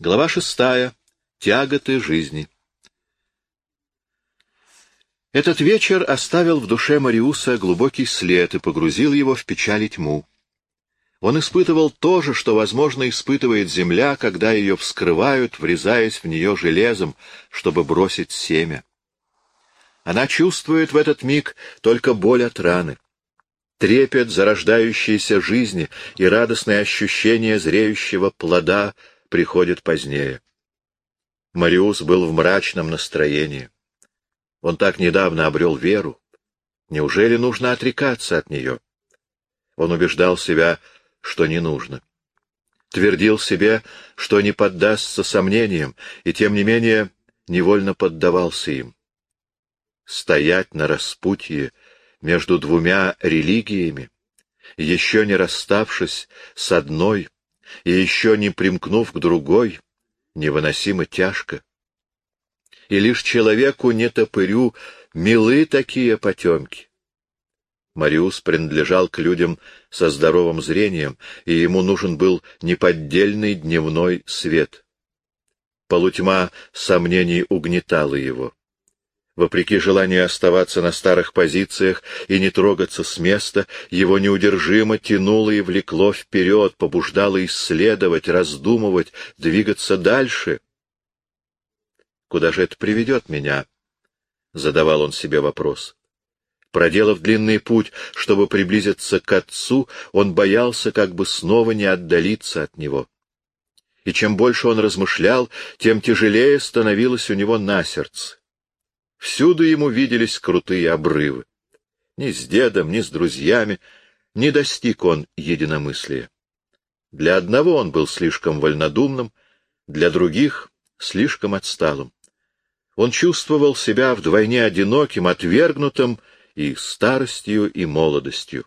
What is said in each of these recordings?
Глава шестая. Тяготы жизни. Этот вечер оставил в душе Мариуса глубокий след и погрузил его в печаль и тьму. Он испытывал то же, что, возможно, испытывает земля, когда ее вскрывают, врезаясь в нее железом, чтобы бросить семя. Она чувствует в этот миг только боль от раны. Трепет зарождающейся жизни и радостное ощущение зреющего плода приходят позднее. Мариус был в мрачном настроении. Он так недавно обрел веру. Неужели нужно отрекаться от нее? Он убеждал себя, что не нужно. Твердил себе, что не поддастся сомнениям, и тем не менее невольно поддавался им. Стоять на распутье между двумя религиями, еще не расставшись с одной и еще не примкнув к другой, невыносимо тяжко. И лишь человеку не топырю милы такие потемки. Мариус принадлежал к людям со здоровым зрением, и ему нужен был неподдельный дневной свет. Полутьма сомнений угнетала его. Вопреки желанию оставаться на старых позициях и не трогаться с места, его неудержимо тянуло и влекло вперед, побуждало исследовать, раздумывать, двигаться дальше. «Куда же это приведет меня?» — задавал он себе вопрос. Проделав длинный путь, чтобы приблизиться к отцу, он боялся как бы снова не отдалиться от него. И чем больше он размышлял, тем тяжелее становилось у него на сердце. Всюду ему виделись крутые обрывы. Ни с дедом, ни с друзьями не достиг он единомыслия. Для одного он был слишком вольнодумным, для других — слишком отсталым. Он чувствовал себя вдвойне одиноким, отвергнутым и старостью, и молодостью.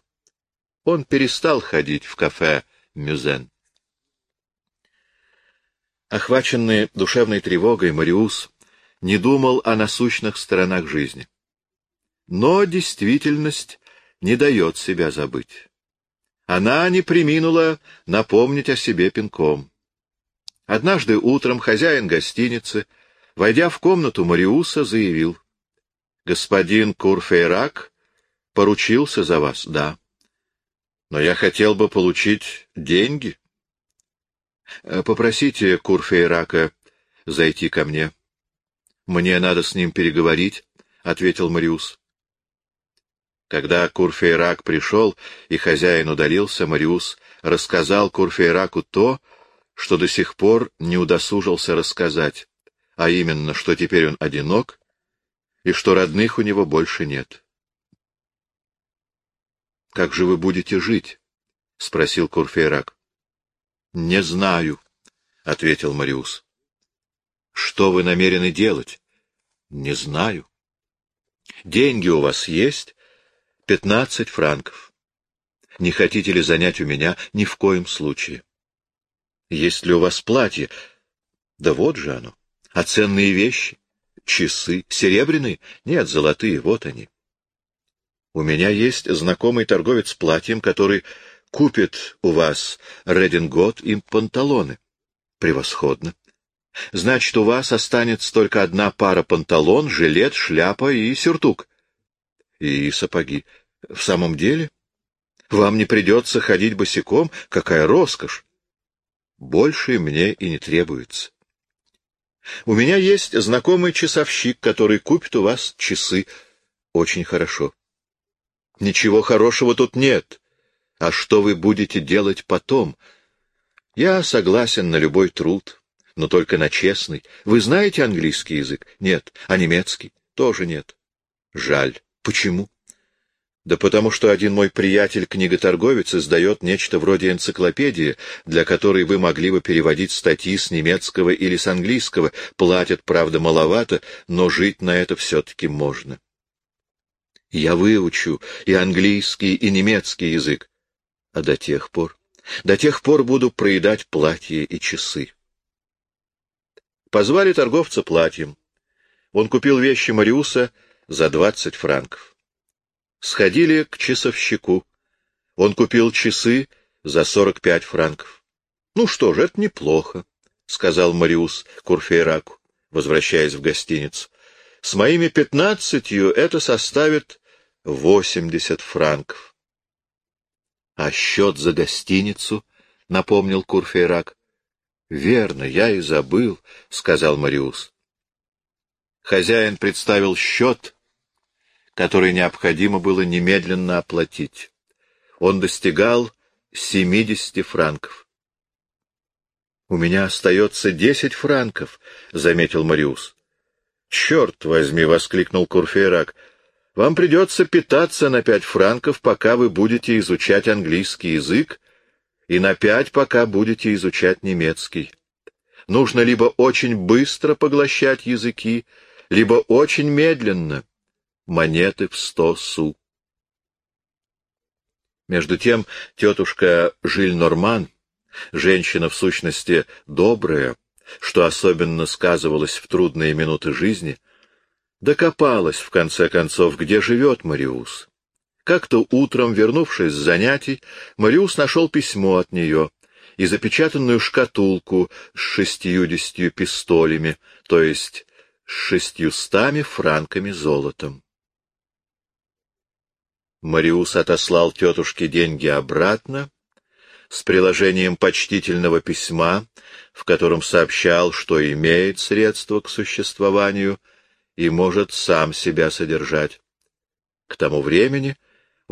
Он перестал ходить в кафе «Мюзен». Охваченный душевной тревогой, Мариус не думал о насущных сторонах жизни. Но действительность не дает себя забыть. Она не приминула напомнить о себе пинком. Однажды утром хозяин гостиницы, войдя в комнату Мариуса, заявил. Господин Курфейрак поручился за вас, да. Но я хотел бы получить деньги. Э, попросите Курфейрака зайти ко мне. Мне надо с ним переговорить, — ответил Мариус. Когда Курфейрак пришел и хозяин удалился, Мариус рассказал Курфейраку то, что до сих пор не удосужился рассказать, а именно, что теперь он одинок и что родных у него больше нет. — Как же вы будете жить? — спросил Курфейрак. — Не знаю, — ответил Мариус. — Что вы намерены делать? — Не знаю. — Деньги у вас есть? — Пятнадцать франков. Не хотите ли занять у меня? Ни в коем случае. Есть ли у вас платье? Да вот же оно. А ценные вещи? Часы. Серебряные? Нет, золотые, вот они. У меня есть знакомый торговец платьем, который купит у вас редингот и панталоны. Превосходно. Значит, у вас останется только одна пара панталон, жилет, шляпа и сюртук. И сапоги. В самом деле? Вам не придется ходить босиком? Какая роскошь! Больше мне и не требуется. У меня есть знакомый часовщик, который купит у вас часы. Очень хорошо. Ничего хорошего тут нет. А что вы будете делать потом? Я согласен на любой труд, но только на честный. Вы знаете английский язык? Нет. А немецкий? Тоже нет. Жаль. Почему? Да потому что один мой приятель-книготорговец издает нечто вроде энциклопедии, для которой вы могли бы переводить статьи с немецкого или с английского. Платят, правда, маловато, но жить на это все-таки можно. Я выучу и английский, и немецкий язык. А до тех пор? До тех пор буду проедать платье и часы. Позвали торговца платьем. Он купил вещи Мариуса за двадцать франков. Сходили к часовщику. Он купил часы за сорок пять франков. Ну что ж, это неплохо. — сказал Мариус Курфейраку, возвращаясь в гостиницу. — С моими пятнадцатью это составит восемьдесят франков. — А счет за гостиницу? — напомнил Курфейрак. — Верно, я и забыл, — сказал Мариус. Хозяин представил счет, который необходимо было немедленно оплатить. Он достигал семидесяти франков. — У меня остается десять франков, — заметил Мариус. — Черт возьми! — воскликнул Курфейрак. — Вам придется питаться на пять франков, пока вы будете изучать английский язык, и на пять, пока будете изучать немецкий. Нужно либо очень быстро поглощать языки, либо очень медленно. Монеты в сто су. Между тем тетушка Жиль Норман, женщина в сущности добрая, что особенно сказывалось в трудные минуты жизни, докопалась, в конце концов, где живет Мариус. Как-то утром, вернувшись с занятий, Мариус нашел письмо от нее и запечатанную шкатулку с шестьюдесятью пистолями, то есть с шестьюстами франками золотом. Мариус отослал тетушке деньги обратно с приложением почтительного письма, в котором сообщал, что имеет средства к существованию и может сам себя содержать. К тому времени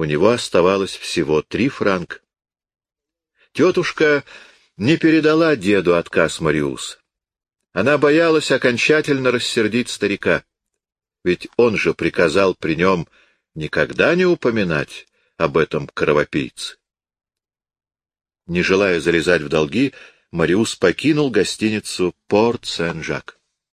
у него оставалось всего три франка. Тетушка не передала деду отказ Мариуса. Она боялась окончательно рассердить старика, ведь он же приказал при нем никогда не упоминать об этом кровопийце. Не желая залезать в долги, Мариус покинул гостиницу Порт Сен-Жак.